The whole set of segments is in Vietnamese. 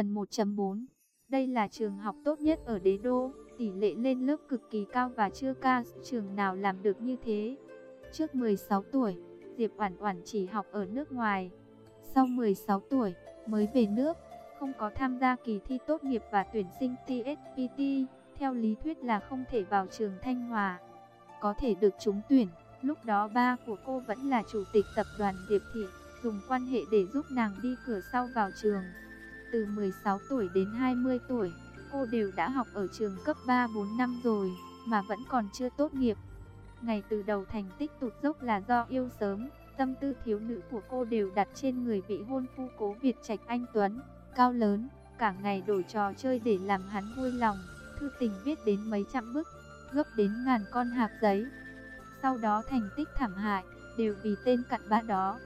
Phần 1.4 Đây là trường học tốt nhất ở đế đô, tỷ lệ lên lớp cực kỳ cao và chưa ca trường nào làm được như thế. Trước 16 tuổi, Diệp Oản Oản chỉ học ở nước ngoài. Sau 16 tuổi mới về nước, không có tham gia kỳ thi tốt nghiệp và tuyển sinh TSPT, theo lý thuyết là không thể vào trường Thanh Hòa. Có thể được trúng tuyển, lúc đó ba của cô vẫn là chủ tịch tập đoàn Diệp Thị, dùng quan hệ để giúp nàng đi cửa sau vào trường. Từ 16 tuổi đến 20 tuổi, cô đều đã học ở trường cấp 3-4 năm rồi, mà vẫn còn chưa tốt nghiệp. Ngày từ đầu thành tích tụt dốc là do yêu sớm, tâm tư thiếu nữ của cô đều đặt trên người vị hôn phu cố Việt Trạch Anh Tuấn, cao lớn, cả ngày đổi trò chơi để làm hắn vui lòng, thư tình viết đến mấy trăm bức, gấp đến ngàn con hạc giấy. Sau đó thành tích thảm hại, đều vì tên cặn bã đó.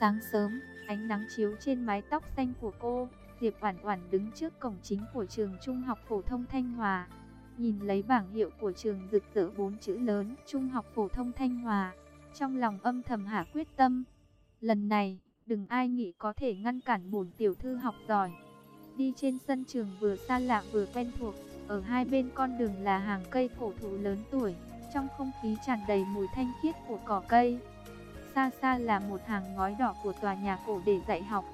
Sáng sớm, ánh nắng chiếu trên mái tóc xanh của cô, Diệp Oản Oản đứng trước cổng chính của trường Trung học phổ thông Thanh Hòa, nhìn lấy bảng hiệu của trường rực rỡ bốn chữ lớn Trung học phổ thông Thanh Hòa, trong lòng âm thầm hạ quyết tâm. Lần này, đừng ai nghĩ có thể ngăn cản bổn tiểu thư học giỏi. Đi trên sân trường vừa xa lạ vừa quen thuộc, ở hai bên con đường là hàng cây cổ thụ lớn tuổi, trong không khí tràn đầy mùi thanh khiết của cỏ cây. Xa xa là một hàng ngói đỏ của tòa nhà cổ để dạy học.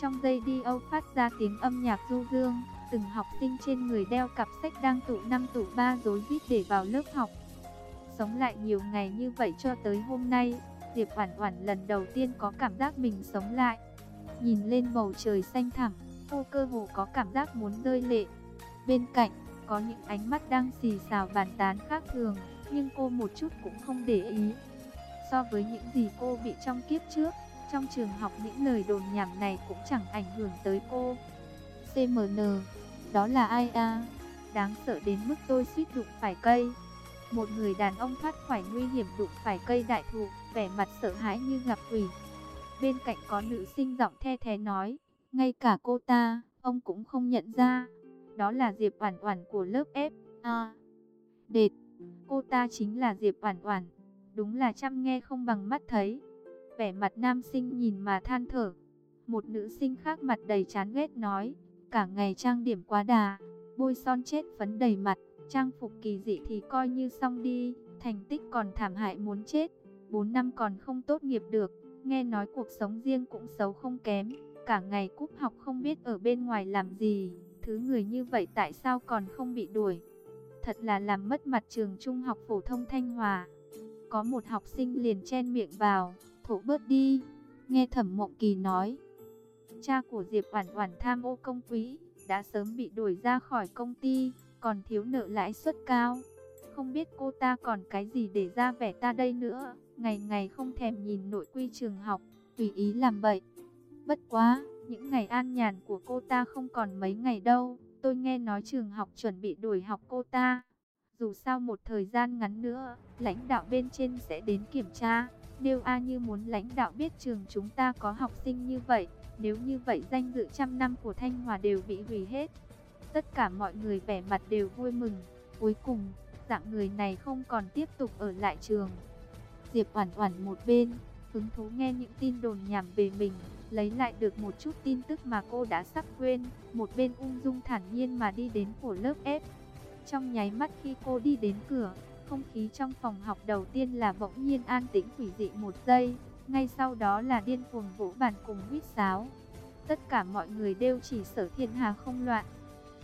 Trong dây phát ra tiếng âm nhạc du dương, từng học sinh trên người đeo cặp sách đang tụ năm tụ ba rối rít để vào lớp học. Sống lại nhiều ngày như vậy cho tới hôm nay, Diệp Oản Oản lần đầu tiên có cảm giác mình sống lại. Nhìn lên bầu trời xanh thẳm, cô cơ hồ có cảm giác muốn rơi lệ. Bên cạnh, có những ánh mắt đang xì xào bàn tán khác thường, nhưng cô một chút cũng không để ý. So với những gì cô bị trong kiếp trước, trong trường học những lời đồn nhảm này cũng chẳng ảnh hưởng tới cô. CMN, đó là ai a? Đáng sợ đến mức tôi suýt đụng phải cây. Một người đàn ông thoát khỏi nguy hiểm đụng phải cây đại thụ, vẻ mặt sợ hãi như gặp quỷ. Bên cạnh có nữ sinh giọng the thế nói, ngay cả cô ta, ông cũng không nhận ra. Đó là Diệp Oản Oản của lớp F. A. Đệt, cô ta chính là Diệp Oản Oản. Đúng là chăm nghe không bằng mắt thấy. Vẻ mặt nam sinh nhìn mà than thở. Một nữ sinh khác mặt đầy chán ghét nói, cả ngày trang điểm quá đà, bôi son chết phấn đầy mặt, trang phục kỳ dị thì coi như xong đi, thành tích còn thảm hại muốn chết, 4 năm còn không tốt nghiệp được, nghe nói cuộc sống riêng cũng xấu không kém, cả ngày cúp học không biết ở bên ngoài làm gì, thứ người như vậy tại sao còn không bị đuổi. Thật là làm mất mặt trường trung học phổ thông Thanh Hòa. Có một học sinh liền chen miệng vào, thổ bớt đi, nghe thẩm mộng kỳ nói. Cha của Diệp Oản Oản tham ô công quỹ, đã sớm bị đuổi ra khỏi công ty, còn thiếu nợ lãi suất cao. Không biết cô ta còn cái gì để ra vẻ ta đây nữa, ngày ngày không thèm nhìn nội quy trường học, tùy ý làm bậy. Bất quá, những ngày an nhàn của cô ta không còn mấy ngày đâu, tôi nghe nói trường học chuẩn bị đuổi học cô ta. Dù sao một thời gian ngắn nữa, lãnh đạo bên trên sẽ đến kiểm tra. Nếu A như muốn lãnh đạo biết trường chúng ta có học sinh như vậy, nếu như vậy danh dự trăm năm của Thanh Hòa đều bị hủy hết. Tất cả mọi người vẻ mặt đều vui mừng. Cuối cùng, dạng người này không còn tiếp tục ở lại trường. Diệp Oản Oản một bên, hứng thú nghe những tin đồn nhảm về mình, lấy lại được một chút tin tức mà cô đã sắp quên, một bên ung dung thản nhiên mà đi đến của lớp F. Trong nháy mắt khi cô đi đến cửa, không khí trong phòng học đầu tiên là bỗng nhiên an tĩnh quỷ dị một giây, ngay sau đó là điên cuồng vỗ bàn cùng huýt sáo. Tất cả mọi người đều chỉ sở thiên hà không loạn.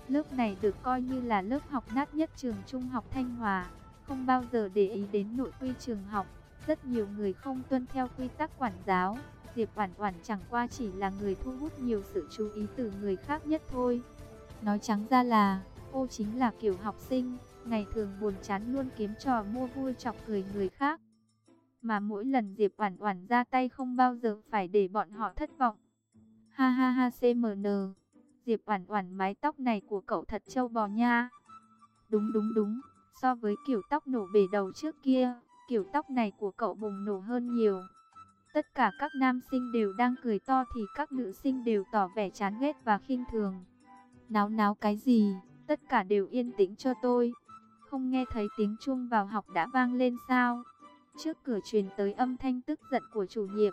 Lớp này được coi như là lớp học nát nhất trường trung học Thanh Hòa, không bao giờ để ý đến nội quy trường học. Rất nhiều người không tuân theo quy tắc quản giáo. Diệp Oản Oản chẳng qua chỉ là người thu hút nhiều sự chú ý từ người khác nhất thôi. Nói trắng ra là, cô chính là kiểu học sinh, ngày thường buồn chán luôn kiếm trò mua vui chọc cười người khác. Mà mỗi lần Diệp Oản Oản ra tay không bao giờ phải để bọn họ thất vọng. Ha ha ha CMN. Diệp Oản Oản mái tóc này của cậu thật trâu bò nha. Đúng đúng đúng, so với kiểu tóc nổ bể đầu trước kia, kiểu tóc này của cậu bùng nổ hơn nhiều. Tất cả các nam sinh đều đang cười to thì các nữ sinh đều tỏ vẻ chán ghét và khinh thường. Náo náo cái gì, tất cả đều yên tĩnh cho tôi. Không nghe thấy tiếng chuông vào học đã vang lên sao? Trước cửa truyền tới âm thanh tức giận của chủ nhiệm.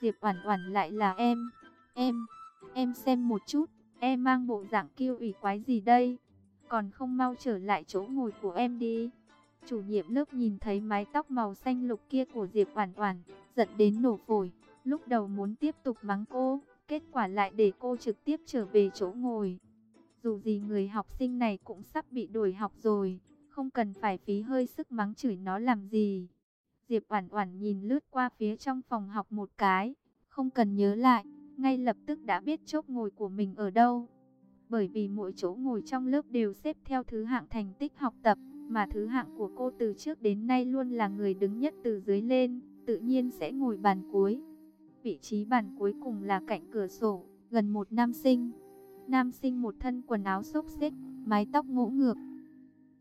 Diệp Oản Oản lại là em, em, em xem một chút, Em mang bộ dạng kiêu ủy quái gì đây? Còn không mau trở lại chỗ ngồi của em đi. Chủ nhiệm lớp nhìn thấy mái tóc màu xanh lục kia của Diệp Oản Oản, giận đến nổ phổi, lúc đầu muốn tiếp tục mắng cô, kết quả lại để cô trực tiếp trở về chỗ ngồi. Dù gì người học sinh này cũng sắp bị đuổi học rồi, không cần phải phí hơi sức mắng chửi nó làm gì. Diệp Oản Oản nhìn lướt qua phía trong phòng học một cái, không cần nhớ lại, ngay lập tức đã biết chốt ngồi của mình ở đâu. Bởi vì mỗi chỗ ngồi trong lớp đều xếp theo thứ hạng thành tích học tập, mà thứ hạng của cô từ trước đến nay luôn là người đứng nhất từ dưới lên, tự nhiên sẽ ngồi bàn cuối. Vị trí bàn cuối cùng là cạnh cửa sổ, gần một nam sinh. Nam sinh một thân quần áo xốc xếch, mái tóc ngũ ngược.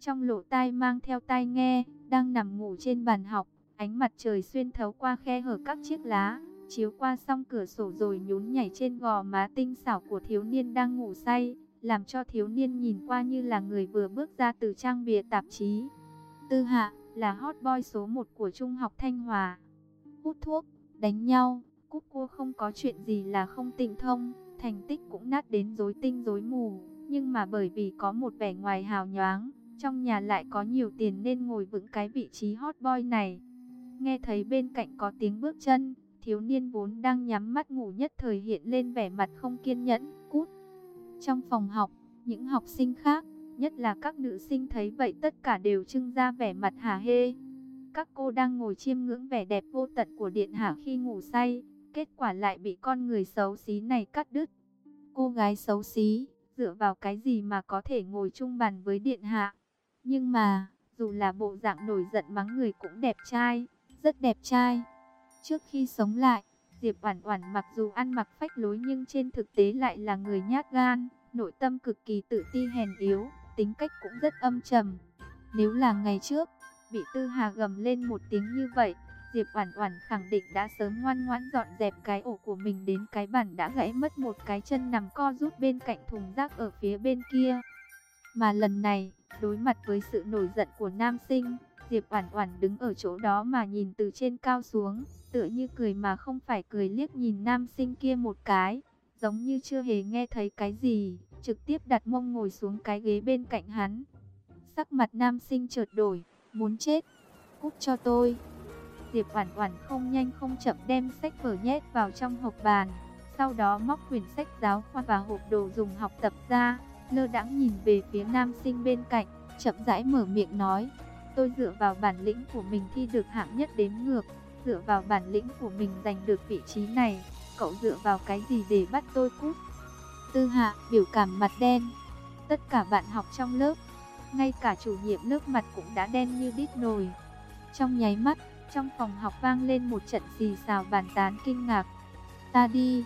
Trong lỗ tai mang theo tai nghe, đang nằm ngủ trên bàn học, ánh mặt trời xuyên thấu qua khe hở các chiếc lá, chiếu qua song cửa sổ rồi nhún nhảy trên gò má tinh xảo của thiếu niên đang ngủ say, làm cho thiếu niên nhìn qua như là người vừa bước ra từ trang bìa tạp chí. Tư Hạ là hot boy số 1 của Trung học Thanh Hòa. Hút thuốc, đánh nhau, cúc cua không có chuyện gì là không tịnh thông, thành tích cũng nát đến rối tinh rối mù, nhưng mà bởi vì có một vẻ ngoài hào nhoáng, trong nhà lại có nhiều tiền nên ngồi vững cái vị trí hot boy này. Nghe thấy bên cạnh có tiếng bước chân, thiếu niên vốn đang nhắm mắt ngủ nhất thời hiện lên vẻ mặt không kiên nhẫn, cút. Trong phòng học, những học sinh khác, nhất là các nữ sinh thấy vậy tất cả đều trưng ra vẻ mặt hả hê. Các cô đang ngồi chiêm ngưỡng vẻ đẹp vô tận của điện hạ khi ngủ say, kết quả lại bị con người xấu xí này cắt đứt. Cô gái xấu xí, dựa vào cái gì mà có thể ngồi chung bàn với điện hạ? Nhưng mà, dù là bộ dạng nổi giận mắng người cũng đẹp trai, rất đẹp trai. Trước khi sống lại, Diệp Oản Oản mặc dù ăn mặc phách lối nhưng trên thực tế lại là người nhát gan, nội tâm cực kỳ tự ti hèn yếu, tính cách cũng rất âm trầm. Nếu là ngày trước, bị Tư Hà gầm lên một tiếng như vậy, Diệp Oản Oản khẳng định đã sớm ngoan ngoãn dọn dẹp cái ổ của mình đến cái bàn đã gãy mất một cái chân nằm co rút bên cạnh thùng rác ở phía bên kia. Mà lần này, đối mặt với sự nổi giận của nam sinh, Diệp Oản Oản đứng ở chỗ đó mà nhìn từ trên cao xuống, tựa như cười mà không phải cười liếc nhìn nam sinh kia một cái, giống như chưa hề nghe thấy cái gì, trực tiếp đặt mông ngồi xuống cái ghế bên cạnh hắn. Sắc mặt nam sinh chợt đổi, muốn chết, cút cho tôi. Diệp Oản Oản không nhanh không chậm đem sách vở nhét vào trong hộp bàn, sau đó móc quyển sách giáo khoa và hộp đồ dùng học tập ra, lơ đãng nhìn về phía nam sinh bên cạnh, chậm rãi mở miệng nói: "Tôi dựa vào bản lĩnh của mình thi được hạng nhất đến ngược, dựa vào bản lĩnh của mình giành được vị trí này, cậu dựa vào cái gì để bắt tôi cút?" Tư Hạ biểu cảm mặt đen. Tất cả bạn học trong lớp, ngay cả chủ nhiệm lớp mặt cũng đã đen như đít nồi. Trong nháy mắt, trong phòng học vang lên một trận xì xào bàn tán kinh ngạc. Ta đi,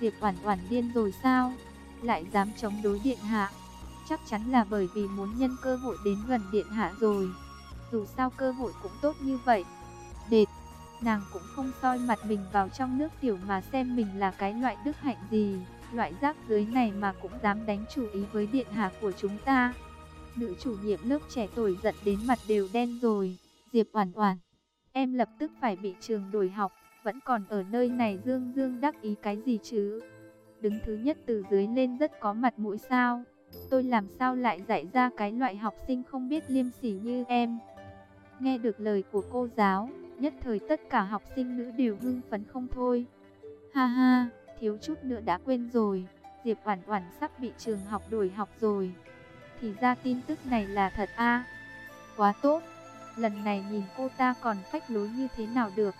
Diệp Oản Oản điên rồi sao? Lại dám chống đối điện hạ? Chắc chắn là bởi vì muốn nhân cơ hội đến gần điện hạ rồi. Dù sao cơ hội cũng tốt như vậy. Đệt, nàng cũng không soi mặt mình vào trong nước tiểu mà xem mình là cái loại đức hạnh gì, loại rác dưới này mà cũng dám đánh chủ ý với điện hạ của chúng ta. Nữ chủ nhiệm lớp trẻ tuổi giận đến mặt đều đen rồi, Diệp Oản Oản, em lập tức phải bị trường đổi học, vẫn còn ở nơi này dương dương đắc ý cái gì chứ? Đứng thứ nhất từ dưới lên rất có mặt mũi sao? Tôi làm sao lại dạy ra cái loại học sinh không biết liêm sỉ như em? Nghe được lời của cô giáo, nhất thời tất cả học sinh nữ đều hưng phấn không thôi. Ha ha, thiếu chút nữa đã quên rồi, Diệp Oản Oản sắp bị trường học đổi học rồi. Thì ra tin tức này là thật a. Quá tốt. Lần này nhìn cô ta còn phách lối như thế nào được.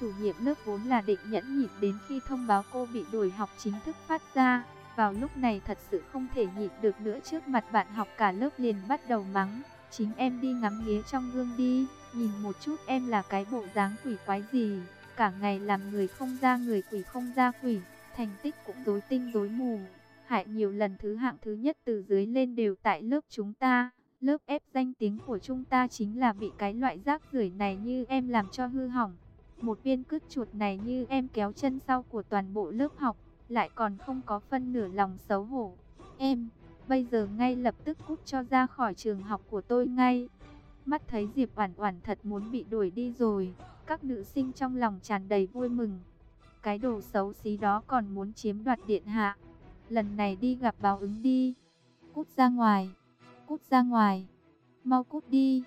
Chủ nhiệm lớp vốn là định nhẫn nhịn đến khi thông báo cô bị đuổi học chính thức phát ra. Vào lúc này thật sự không thể nhịn được nữa trước mặt bạn học cả lớp liền bắt đầu mắng. Chính em đi ngắm nghía trong gương đi, nhìn một chút em là cái bộ dáng quỷ quái gì. Cả ngày làm người không ra người quỷ không ra quỷ, thành tích cũng rối tinh rối mù. Hại nhiều lần thứ hạng thứ nhất từ dưới lên đều tại lớp chúng ta. Lớp ép danh tiếng của chúng ta chính là bị cái loại rác rưởi này như em làm cho hư hỏng. Một viên cước chuột này như em kéo chân sau của toàn bộ lớp học, lại còn không có phân nửa lòng xấu hổ. Em, bây giờ ngay lập tức cút cho ra khỏi trường học của tôi ngay. Mắt thấy Diệp Oản Oản thật muốn bị đuổi đi rồi, các nữ sinh trong lòng tràn đầy vui mừng. Cái đồ xấu xí đó còn muốn chiếm đoạt điện hạ. lần này đi gặp báo ứng đi. Cút ra ngoài, cút ra ngoài, mau cút đi.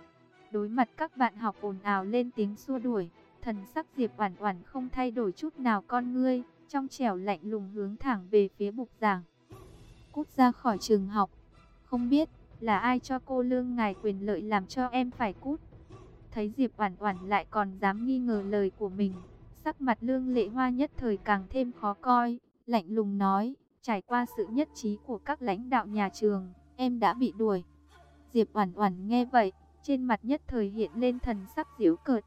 Đối mặt các bạn học ồn ào lên tiếng xua đuổi, thần sắc Diệp Oản Oản không thay đổi chút nào con ngươi, trong trẻo lạnh lùng hướng thẳng về phía bục giảng. Cút ra khỏi trường học. Không biết là ai cho cô lương ngài quyền lợi làm cho em phải cút. Thấy Diệp Oản Oản lại còn dám nghi ngờ lời của mình, sắc mặt Lương Lệ Hoa nhất thời càng thêm khó coi, lạnh lùng nói, trải qua sự nhất trí của các lãnh đạo nhà trường, em đã bị đuổi. Diệp Oản Oản nghe vậy, trên mặt nhất thời hiện lên thần sắc giễu cợt.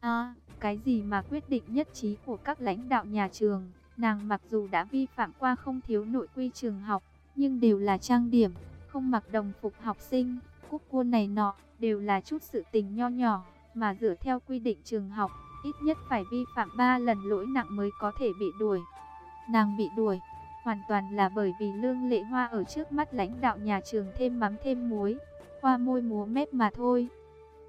A, cái gì mà quyết định nhất trí của các lãnh đạo nhà trường, nàng mặc dù đã vi phạm qua không thiếu nội quy trường học, nhưng đều là trang điểm, không mặc đồng phục học sinh, cúc cua này nọ, đều là chút sự tình nho nhỏ, mà dựa theo quy định trường học, ít nhất phải vi phạm 3 lần lỗi nặng mới có thể bị đuổi. Nàng bị đuổi, hoàn toàn là bởi vì Lương Lệ Hoa ở trước mắt lãnh đạo nhà trường thêm mắm thêm muối, hoa môi múa mép mà thôi.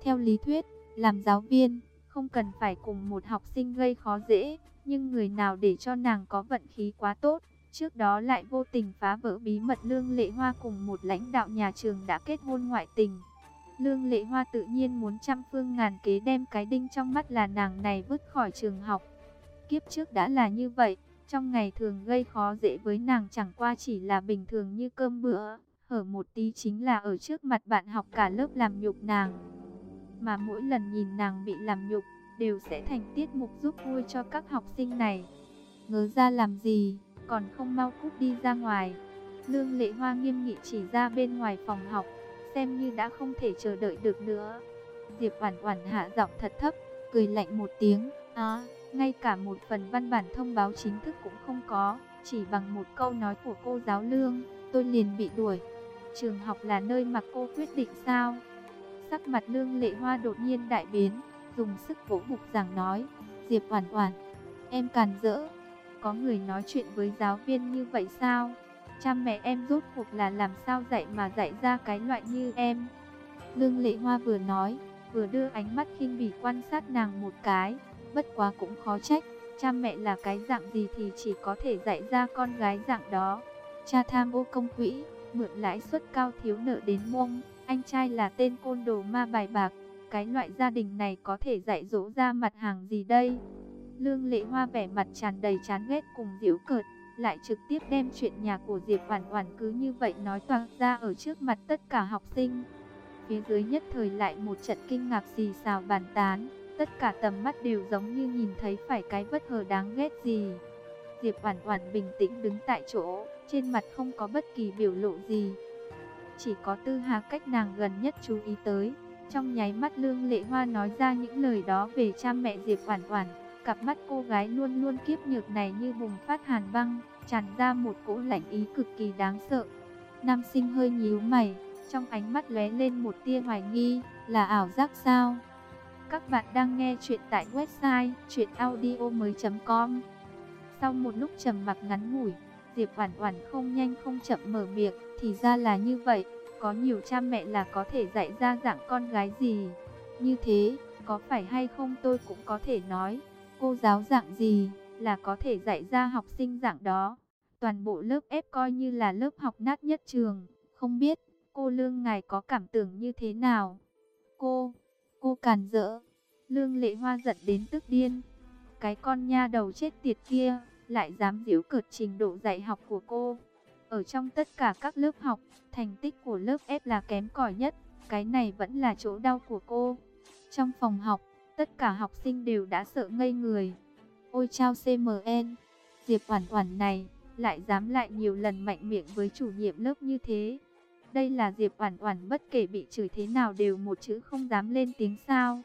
Theo lý thuyết, làm giáo viên, không cần phải cùng một học sinh gây khó dễ, nhưng người nào để cho nàng có vận khí quá tốt, trước đó lại vô tình phá vỡ bí mật Lương Lệ Hoa cùng một lãnh đạo nhà trường đã kết hôn ngoại tình. Lương Lệ Hoa tự nhiên muốn trăm phương ngàn kế đem cái đinh trong mắt là nàng này vứt khỏi trường học. Kiếp trước đã là như vậy, trong ngày thường gây khó dễ với nàng chẳng qua chỉ là bình thường như cơm bữa, hở một tí chính là ở trước mặt bạn học cả lớp làm nhục nàng. Mà mỗi lần nhìn nàng bị làm nhục, đều sẽ thành tiết mục giúp vui cho các học sinh này. Ngớ ra làm gì, còn không mau cút đi ra ngoài. Lương Lệ Hoa nghiêm nghị chỉ ra bên ngoài phòng học, xem như đã không thể chờ đợi được nữa. Diệp Oản Oản hạ giọng thật thấp, cười lạnh một tiếng, "À, ngay cả một phần văn bản thông báo chính thức cũng không có, chỉ bằng một câu nói của cô giáo Lương, tôi liền bị đuổi. Trường học là nơi mà cô quyết định sao?" Sắc mặt Lương Lệ Hoa đột nhiên đại biến, dùng sức vỗ bục giảng nói, "Diệp Oản Oản, em càn rỡ, có người nói chuyện với giáo viên như vậy sao?" Cha mẹ em rốt cuộc là làm sao dạy mà dạy ra cái loại như em. Lương Lệ Hoa vừa nói, vừa đưa ánh mắt khinh bỉ quan sát nàng một cái. Bất quá cũng khó trách, cha mẹ là cái dạng gì thì chỉ có thể dạy ra con gái dạng đó. Cha tham ô công quỹ, mượn lãi suất cao thiếu nợ đến mông, anh trai là tên côn đồ ma bài bạc. Cái loại gia đình này có thể dạy dỗ ra mặt hàng gì đây? Lương Lệ Hoa vẻ mặt tràn đầy chán ghét cùng giễu cợt, lại trực tiếp đem chuyện nhà của Diệp Oản Oản cứ như vậy nói toạc ra ở trước mặt tất cả học sinh. Phía dưới nhất thời lại một trận kinh ngạc xì xào bàn tán, tất cả tầm mắt đều giống như nhìn thấy phải cái bất hờ đáng ghét gì. Diệp Oản Oản bình tĩnh đứng tại chỗ, trên mặt không có bất kỳ biểu lộ gì. Chỉ có Tư Hà cách nàng gần nhất chú ý tới, trong nháy mắt Lương Lệ Hoa nói ra những lời đó về cha mẹ Diệp Oản Oản. Cặp mắt cô gái luôn luôn kiếp nhược này như bùng phát hàn băng, tràn ra một cỗ lạnh ý cực kỳ đáng sợ. Nam sinh hơi nhíu mày, trong ánh mắt lóe lên một tia hoài nghi, là ảo giác sao? Các bạn đang nghe chuyện tại website chuyenaudio.com Sau một lúc trầm mặc ngắn ngủi, Diệp Oản Oản không nhanh không chậm mở miệng, thì ra là như vậy, có nhiều cha mẹ là có thể dạy ra dạng con gái gì. Như thế, có phải hay không tôi cũng có thể nói, Cô giáo dạng gì là có thể dạy ra học sinh dạng đó. Toàn bộ lớp ép coi như là lớp học nát nhất trường. Không biết cô Lương ngài có cảm tưởng như thế nào? Cô, cô càn rỡ. Lương lệ hoa giận đến tức điên. Cái con nha đầu chết tiệt kia lại dám giễu cợt trình độ dạy học của cô. Ở trong tất cả các lớp học, thành tích của lớp F là kém cỏi nhất, cái này vẫn là chỗ đau của cô. Trong phòng học, Tất cả học sinh đều đã sợ ngây người. Ôi chao CMN, Diệp Oản Oản này lại dám lại nhiều lần mạnh miệng với chủ nhiệm lớp như thế. Đây là Diệp Oản Oản bất kể bị chửi thế nào đều một chữ không dám lên tiếng sao?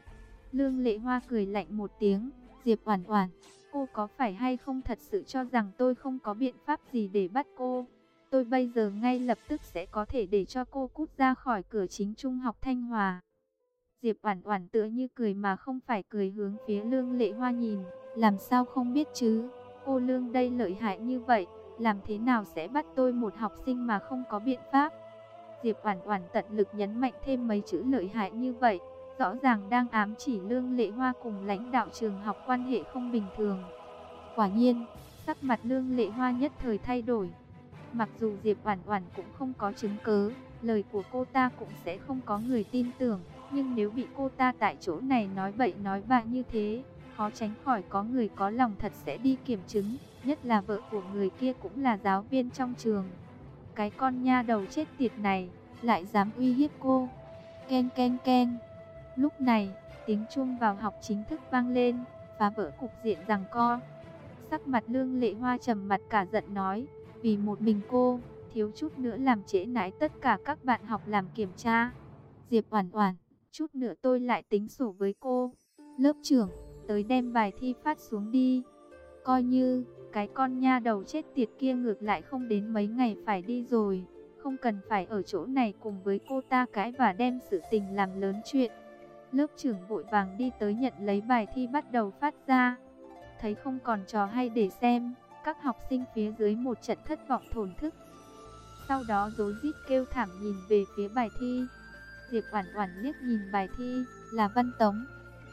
Lương Lệ Hoa cười lạnh một tiếng, "Diệp Oản Oản, cô có phải hay không thật sự cho rằng tôi không có biện pháp gì để bắt cô? Tôi bây giờ ngay lập tức sẽ có thể để cho cô cút ra khỏi cửa chính trung học Thanh Hòa." Diệp Oản Oản tựa như cười mà không phải cười hướng phía Lương Lệ Hoa nhìn, làm sao không biết chứ? Cô Lương đây lợi hại như vậy, làm thế nào sẽ bắt tôi một học sinh mà không có biện pháp? Diệp Oản Oản tận lực nhấn mạnh thêm mấy chữ lợi hại như vậy, rõ ràng đang ám chỉ Lương Lệ Hoa cùng lãnh đạo trường học quan hệ không bình thường. Quả nhiên, sắc mặt Lương Lệ Hoa nhất thời thay đổi. Mặc dù Diệp Oản Oản cũng không có chứng cứ, lời của cô ta cũng sẽ không có người tin tưởng, nhưng nếu bị cô ta tại chỗ này nói bậy nói bạ như thế, khó tránh khỏi có người có lòng thật sẽ đi kiểm chứng, nhất là vợ của người kia cũng là giáo viên trong trường. Cái con nha đầu chết tiệt này, lại dám uy hiếp cô. Ken ken ken. Lúc này, tiếng chuông vào học chính thức vang lên, phá vỡ cục diện rằng co. Sắc mặt lương lệ hoa trầm mặt cả giận nói, vì một mình cô, thiếu chút nữa làm trễ nải tất cả các bạn học làm kiểm tra. Diệp Oản Oản, chút nữa tôi lại tính sổ với cô. Lớp trưởng, tới đem bài thi phát xuống đi. Coi như, cái con nha đầu chết tiệt kia ngược lại không đến mấy ngày phải đi rồi. Không cần phải ở chỗ này cùng với cô ta cãi và đem sự tình làm lớn chuyện. Lớp trưởng vội vàng đi tới nhận lấy bài thi bắt đầu phát ra. Thấy không còn trò hay để xem, các học sinh phía dưới một trận thất vọng thổn thức. Sau đó rối rít kêu thảm nhìn về phía bài thi. Diệp Oản Oản liếc nhìn bài thi, là Văn Tống.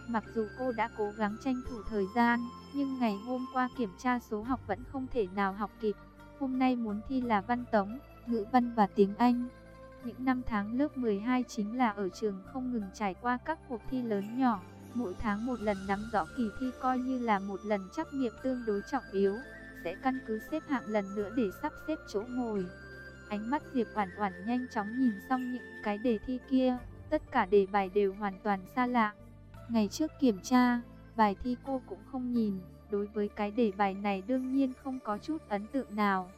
Mặc dù cô đã cố gắng tranh thủ thời gian, nhưng ngày hôm qua kiểm tra số học vẫn không thể nào học kịp. Hôm nay muốn thi là Văn Tống, Ngữ văn và tiếng Anh. Những năm tháng lớp 12 chính là ở trường không ngừng trải qua các cuộc thi lớn nhỏ. Mỗi tháng một lần nắm rõ kỳ thi coi như là một lần trắc nghiệm tương đối trọng yếu. Sẽ căn cứ xếp hạng lần nữa để sắp xếp chỗ ngồi. Ánh mắt Diệp Oản Oản nhanh chóng nhìn xong những cái đề thi kia, tất cả đề bài đều hoàn toàn xa lạ. Ngày trước kiểm tra, bài thi cô cũng không nhìn, đối với cái đề bài này đương nhiên không có chút ấn tượng nào.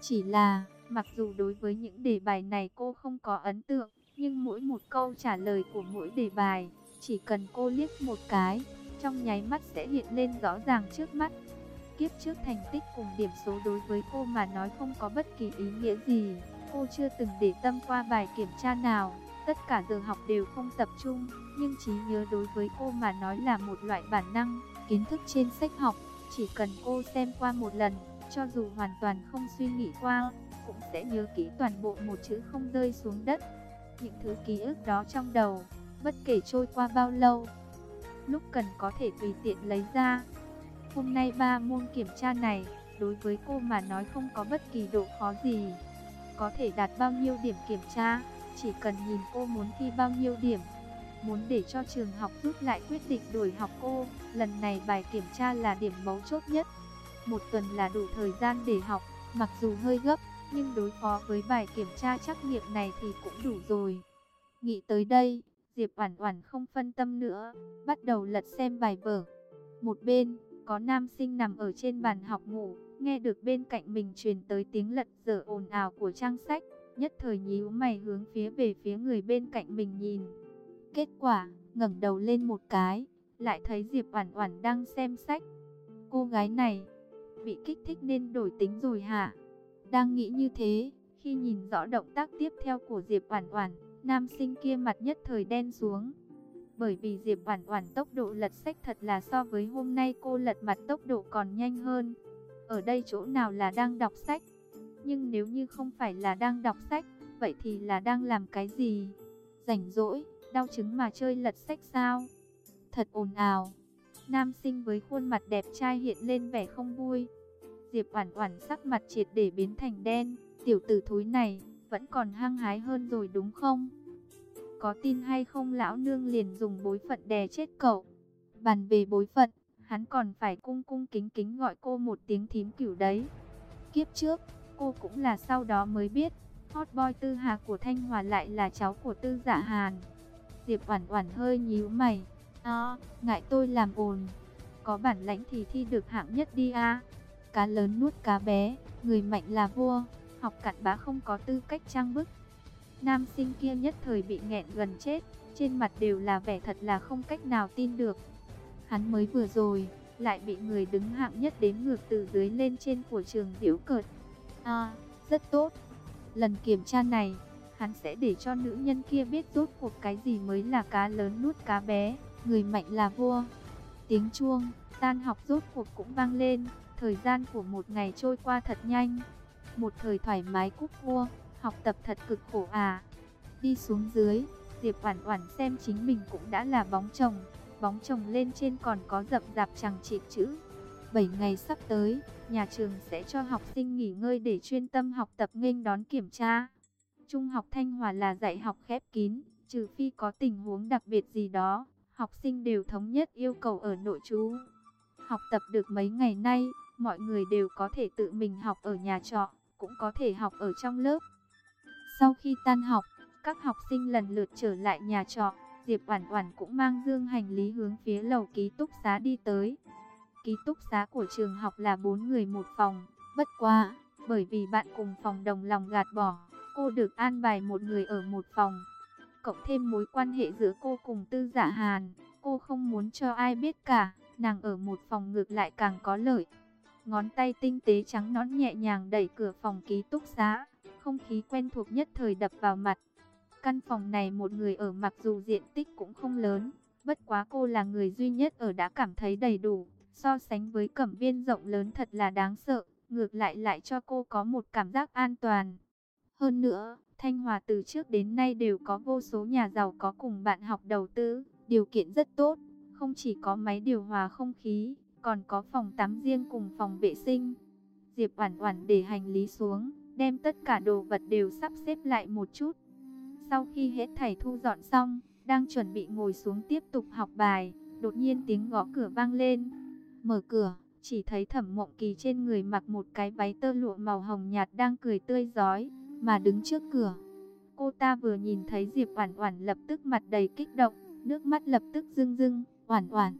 Chỉ là, mặc dù đối với những đề bài này cô không có ấn tượng, nhưng mỗi một câu trả lời của mỗi đề bài, chỉ cần cô liếc một cái, trong nháy mắt sẽ hiện lên rõ ràng trước mắt. Kiếp trước thành tích cùng điểm số đối với cô mà nói không có bất kỳ ý nghĩa gì. Cô chưa từng để tâm qua bài kiểm tra nào, tất cả giờ học đều không tập trung, nhưng trí nhớ đối với cô mà nói là một loại bản năng, kiến thức trên sách học, chỉ cần cô xem qua một lần, cho dù hoàn toàn không suy nghĩ qua, cũng sẽ nhớ kỹ toàn bộ một chữ không rơi xuống đất. Những thứ ký ức đó trong đầu, bất kể trôi qua bao lâu, lúc cần có thể tùy tiện lấy ra. Hôm nay ba môn kiểm tra này, đối với cô mà nói không có bất kỳ độ khó gì. Có thể đạt bao nhiêu điểm kiểm tra, chỉ cần nhìn cô muốn thi bao nhiêu điểm. Muốn để cho trường học rút lại quyết định đổi học cô, lần này bài kiểm tra là điểm mấu chốt nhất. Một tuần là đủ thời gian để học, mặc dù hơi gấp, nhưng đối phó với bài kiểm tra trắc nghiệm này thì cũng đủ rồi. Nghĩ tới đây, Diệp Oản Oản không phân tâm nữa, bắt đầu lật xem bài vở. Một bên, có nam sinh nằm ở trên bàn học ngủ, nghe được bên cạnh mình truyền tới tiếng lật dở ồn ào của trang sách, nhất thời nhíu mày hướng phía về phía người bên cạnh mình nhìn. Kết quả, ngẩng đầu lên một cái, lại thấy Diệp Oản Oản đang xem sách. Cô gái này bị kích thích nên đổi tính rồi hả? Đang nghĩ như thế, khi nhìn rõ động tác tiếp theo của Diệp Oản Oản, nam sinh kia mặt nhất thời đen xuống. Bởi vì Diệp Oản Oản tốc độ lật sách thật là so với hôm nay cô lật mặt tốc độ còn nhanh hơn. Ở đây chỗ nào là đang đọc sách? Nhưng nếu như không phải là đang đọc sách, vậy thì là đang làm cái gì? Rảnh rỗi, đau chứng mà chơi lật sách sao? Thật ồn ào. Nam sinh với khuôn mặt đẹp trai hiện lên vẻ không vui. Diệp Oản Oản sắc mặt triệt để biến thành đen, tiểu tử thối này vẫn còn hăng hái hơn rồi đúng không? Có tin hay không lão nương liền dùng bối phận đè chết cậu. Bàn về bối phận, hắn còn phải cung cung kính kính gọi cô một tiếng thím cửu đấy. Kiếp trước, cô cũng là sau đó mới biết, hot boy Tư Hà của Thanh Hòa lại là cháu của Tư Dạ Hàn. Diệp Oản Oản hơi nhíu mày, À, ngại tôi làm ồn, có bản lãnh thì thi được hạng nhất đi a." Cá lớn nuốt cá bé, người mạnh là vua, học cặn bã không có tư cách trang bức. Nam sinh kia nhất thời bị nghẹn gần chết, trên mặt đều là vẻ thật là không cách nào tin được. Hắn mới vừa rồi, lại bị người đứng hạng nhất đếm ngược từ dưới lên trên của trường diễu cợt. À, rất tốt. Lần kiểm tra này, hắn sẽ để cho nữ nhân kia biết rốt cuộc cái gì mới là cá lớn nuốt cá bé, người mạnh là vua. Tiếng chuông, tan học rốt cuộc cũng vang lên, thời gian của một ngày trôi qua thật nhanh. Một thời thoải mái cúc vua, học tập thật cực khổ à. Đi xuống dưới, Diệp Oản Oản xem chính mình cũng đã là bóng chồng, bóng chồng lên trên còn có rậm rạp chẳng chịt chữ. 7 ngày sắp tới, nhà trường sẽ cho học sinh nghỉ ngơi để chuyên tâm học tập nghênh đón kiểm tra. Trung học Thanh Hòa là dạy học khép kín, trừ phi có tình huống đặc biệt gì đó, học sinh đều thống nhất yêu cầu ở nội trú. Học tập được mấy ngày nay, mọi người đều có thể tự mình học ở nhà trọ, cũng có thể học ở trong lớp. Sau khi tan học, các học sinh lần lượt trở lại nhà trọ, Diệp Oản Oản cũng mang dương hành lý hướng phía lầu ký túc xá đi tới. Ký túc xá của trường học là bốn người một phòng, bất quá, bởi vì bạn cùng phòng đồng lòng gạt bỏ, cô được an bài một người ở một phòng. Cộng thêm mối quan hệ giữa cô cùng Tư Giả Hàn, cô không muốn cho ai biết cả, nàng ở một phòng ngược lại càng có lợi. Ngón tay tinh tế trắng nõn nhẹ nhàng đẩy cửa phòng ký túc xá, không khí quen thuộc nhất thời đập vào mặt. Căn phòng này một người ở mặc dù diện tích cũng không lớn, bất quá cô là người duy nhất ở đã cảm thấy đầy đủ, so sánh với cẩm viên rộng lớn thật là đáng sợ, ngược lại lại cho cô có một cảm giác an toàn. Hơn nữa, Thanh Hòa từ trước đến nay đều có vô số nhà giàu có cùng bạn học đầu tư, điều kiện rất tốt, không chỉ có máy điều hòa không khí, còn có phòng tắm riêng cùng phòng vệ sinh. Diệp Oản Oản để hành lý xuống, đem tất cả đồ vật đều sắp xếp lại một chút. Sau khi hết thảy thu dọn xong, đang chuẩn bị ngồi xuống tiếp tục học bài, đột nhiên tiếng gõ cửa vang lên. Mở cửa, chỉ thấy Thẩm Mộng Kỳ trên người mặc một cái váy tơ lụa màu hồng nhạt đang cười tươi rói, mà đứng trước cửa. Cô ta vừa nhìn thấy Diệp Oản Oản lập tức mặt đầy kích động, nước mắt lập tức rưng rưng, "Oản Oản,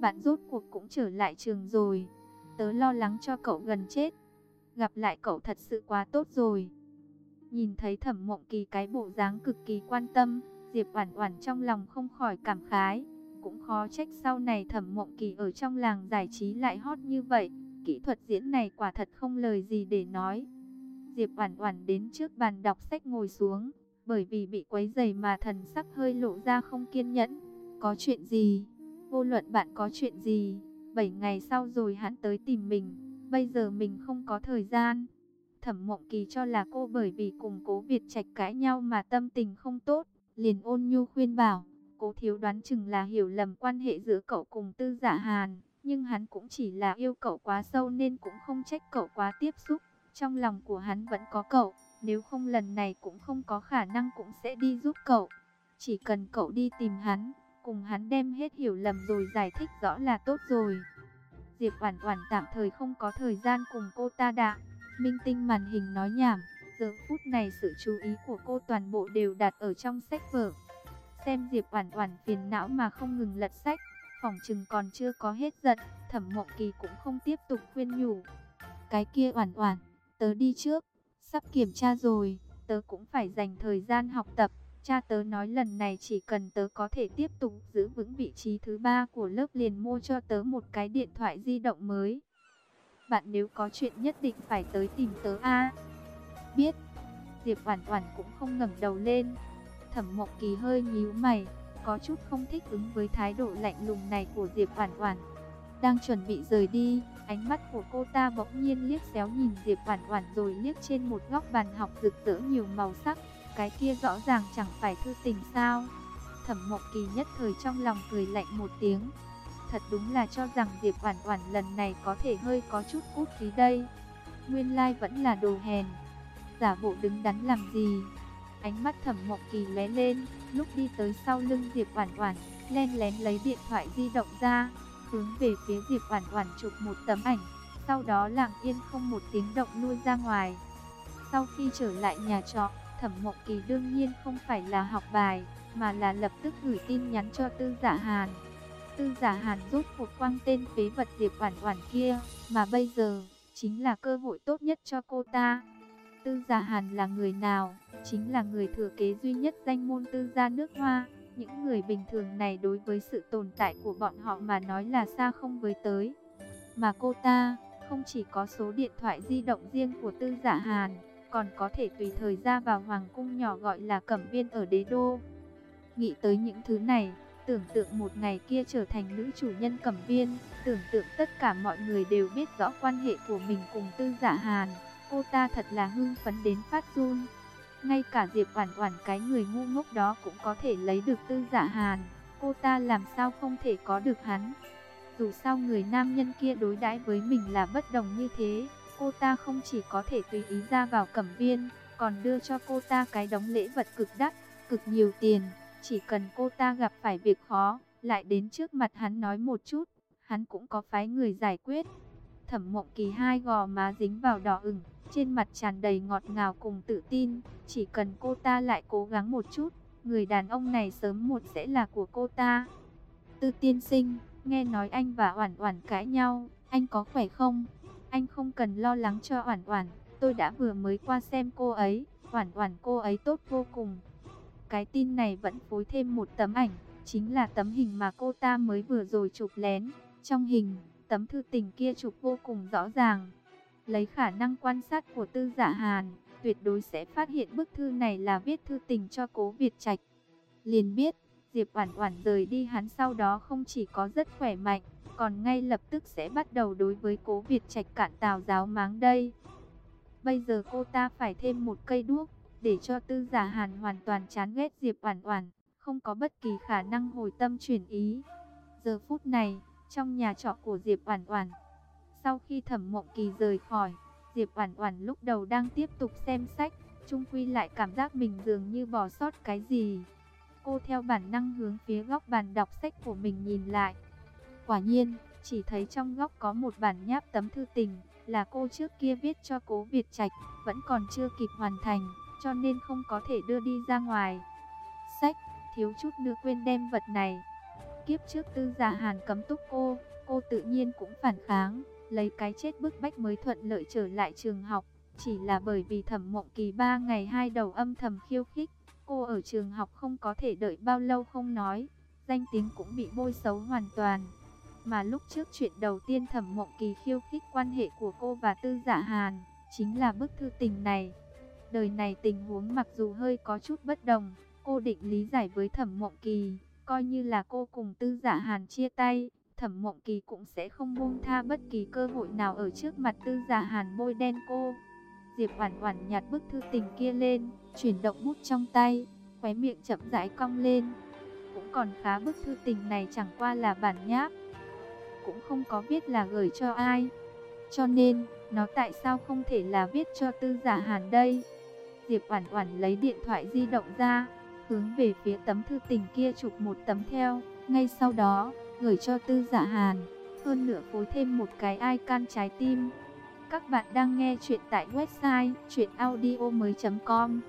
bạn rốt cuộc cũng trở lại trường rồi. Tớ lo lắng cho cậu gần chết. Gặp lại cậu thật sự quá tốt rồi." Nhìn thấy Thẩm Mộng Kỳ cái bộ dáng cực kỳ quan tâm, Diệp Oản Oản trong lòng không khỏi cảm khái, cũng khó trách sau này Thẩm Mộng Kỳ ở trong làng giải trí lại hot như vậy, kỹ thuật diễn này quả thật không lời gì để nói. Diệp Oản Oản đến trước bàn đọc sách ngồi xuống, bởi vì bị quấy rầy mà thần sắc hơi lộ ra không kiên nhẫn. Có chuyện gì? Vô luận bạn có chuyện gì, 7 ngày sau rồi hắn tới tìm mình, bây giờ mình không có thời gian. Thẩm Mộng Kỳ cho là cô bởi vì cùng Cố Việt Trạch cãi nhau mà tâm tình không tốt, liền ôn nhu khuyên bảo, Cố thiếu đoán chừng là hiểu lầm quan hệ giữa cậu cùng Tư Dạ Hàn, nhưng hắn cũng chỉ là yêu cậu quá sâu nên cũng không trách cậu quá tiếp xúc. Trong lòng của hắn vẫn có cậu, nếu không lần này cũng không có khả năng cũng sẽ đi giúp cậu. Chỉ cần cậu đi tìm hắn, cùng hắn đem hết hiểu lầm rồi giải thích rõ là tốt rồi. Diệp Oản Oản tạm thời không có thời gian cùng cô ta đạ. Minh Tinh màn hình nói nhảm, giờ phút này sự chú ý của cô toàn bộ đều đặt ở trong sách vở. Xem Diệp Oản Oản phiền não mà không ngừng lật sách, phòng trừng còn chưa có hết giận, Thẩm Mộng Kỳ cũng không tiếp tục khuyên nhủ. Cái kia Oản Oản, tớ đi trước, sắp kiểm tra rồi, tớ cũng phải dành thời gian học tập. Cha tớ nói lần này chỉ cần tớ có thể tiếp tục giữ vững vị trí thứ ba của lớp liền mua cho tớ một cái điện thoại di động mới. Bạn nếu có chuyện nhất định phải tới tìm tớ a. Biết. Diệp Oản Oản cũng không ngẩng đầu lên. Thẩm Mộc Kỳ hơi nhíu mày, có chút không thích ứng với thái độ lạnh lùng này của Diệp Oản Oản. Đang chuẩn bị rời đi, ánh mắt của cô ta bỗng nhiên liếc xéo nhìn Diệp Oản Oản rồi liếc trên một góc bàn học rực rỡ nhiều màu sắc, cái kia rõ ràng chẳng phải thư tình sao? Thẩm Mộc Kỳ nhất thời trong lòng cười lạnh một tiếng. Thật đúng là cho rằng Diệp Oản Oản lần này có thể hơi có chút cút khí đây. Nguyên lai vẫn là đồ hèn. Giả bộ đứng đắn làm gì? Ánh mắt Thẩm Mộc Kỳ lóe lên, lúc đi tới sau lưng Diệp Oản Oản, len lén lấy điện thoại di động ra, hướng về phía Diệp Oản Oản chụp một tấm ảnh, sau đó lặng yên không một tiếng động lui ra ngoài. Sau khi trở lại nhà trọ, Thẩm Mộng Kỳ đương nhiên không phải là học bài, mà là lập tức gửi tin nhắn cho Tư Giả Hàn. Tư Giả Hàn giúp cuộc quang tên phế vật Diệp Oản Oản kia, mà bây giờ chính là cơ hội tốt nhất cho cô ta. Tư Giả Hàn là người nào? Chính là người thừa kế duy nhất danh môn Tư gia nước Hoa. Những người bình thường này đối với sự tồn tại của bọn họ mà nói là xa không với tới. Mà cô ta không chỉ có số điện thoại di động riêng của Tư Giả Hàn, còn có thể tùy thời ra vào hoàng cung nhỏ gọi là Cẩm Viên ở Đế Đô. Nghĩ tới những thứ này, tưởng tượng một ngày kia trở thành nữ chủ nhân Cẩm Viên, tưởng tượng tất cả mọi người đều biết rõ quan hệ của mình cùng Tư Giả Hàn, cô ta thật là hưng phấn đến phát run. Ngay cả Diệp Oản Oản cái người ngu ngốc đó cũng có thể lấy được Tư Dạ Hàn, cô ta làm sao không thể có được hắn? Dù sao người nam nhân kia đối đãi với mình là bất đồng như thế, cô ta không chỉ có thể tùy ý ra vào cẩm viên, còn đưa cho cô ta cái đống lễ vật cực đắt, cực nhiều tiền. Chỉ cần cô ta gặp phải việc khó, lại đến trước mặt hắn nói một chút, hắn cũng có phái người giải quyết. Thẩm Mộng Kỳ hai gò má dính vào đỏ ửng, trên mặt tràn đầy ngọt ngào cùng tự tin, chỉ cần cô ta lại cố gắng một chút, người đàn ông này sớm một sẽ là của cô ta. Tư tiên sinh, nghe nói anh và Oản Oản cãi nhau, anh có khỏe không? Anh không cần lo lắng cho Oản Oản, tôi đã vừa mới qua xem cô ấy, Oản Oản cô ấy tốt vô cùng. Cái tin này vẫn phối thêm một tấm ảnh, chính là tấm hình mà cô ta mới vừa rồi chụp lén. Trong hình, tấm thư tình kia chụp vô cùng rõ ràng. Lấy khả năng quan sát của Tư Giả Hàn, tuyệt đối sẽ phát hiện bức thư này là viết thư tình cho Cố Việt Trạch. Liền biết, Diệp Oản Oản rời đi hắn sau đó không chỉ có rất khỏe mạnh, còn ngay lập tức sẽ bắt đầu đối với Cố Việt Trạch cản tào giáo máng đây. Bây giờ cô ta phải thêm một cây đuốc, để cho Tư Giả Hàn hoàn toàn chán ghét Diệp Oản Oản, không có bất kỳ khả năng hồi tâm chuyển ý. Giờ phút này, trong nhà trọ của Diệp Oản Oản, sau khi Thẩm Mộng Kỳ rời khỏi, Diệp Oản Oản lúc đầu đang tiếp tục xem sách, trung quy lại cảm giác mình dường như bỏ sót cái gì. Cô theo bản năng hướng phía góc bàn đọc sách của mình nhìn lại. Quả nhiên, chỉ thấy trong góc có một bản nháp tấm thư tình, là cô trước kia viết cho Cố Việt Trạch, vẫn còn chưa kịp hoàn thành, cho nên không có thể đưa đi ra ngoài. Sách, thiếu chút nữa quên đem vật này. Kiếp trước tư giả hàn cấm túc cô, cô tự nhiên cũng phản kháng, lấy cái chết bức bách mới thuận lợi trở lại trường học. Chỉ là bởi vì thẩm mộng kỳ ba ngày hai đầu âm thầm khiêu khích, cô ở trường học không có thể đợi bao lâu không nói, danh tiếng cũng bị bôi xấu hoàn toàn. Mà lúc trước chuyện đầu tiên thẩm mộng kỳ khiêu khích quan hệ của cô và tư giả hàn, chính là bức thư tình này. Đời này tình huống mặc dù hơi có chút bất đồng, cô định lý giải với thẩm mộng kỳ, coi như là cô cùng tư giả hàn chia tay. Thẩm Mộng Kỳ cũng sẽ không buông tha bất kỳ cơ hội nào ở trước mặt Tư Giả Hàn bôi đen cô. Diệp Oản Oản nhặt bức thư tình kia lên, chuyển động bút trong tay, khóe miệng chậm rãi cong lên. Cũng còn khá bức thư tình này chẳng qua là bản nháp, cũng không có biết là gửi cho ai. Cho nên, nó tại sao không thể là viết cho Tư Giả Hàn đây? Diệp Oản Oản lấy điện thoại di động ra, hướng về phía tấm thư tình kia chụp một tấm theo, ngay sau đó gửi cho Tư Giả Hàn, hơn nữa phối thêm một cái icon trái tim. Các bạn đang nghe chuyện tại website chuyenaudio.com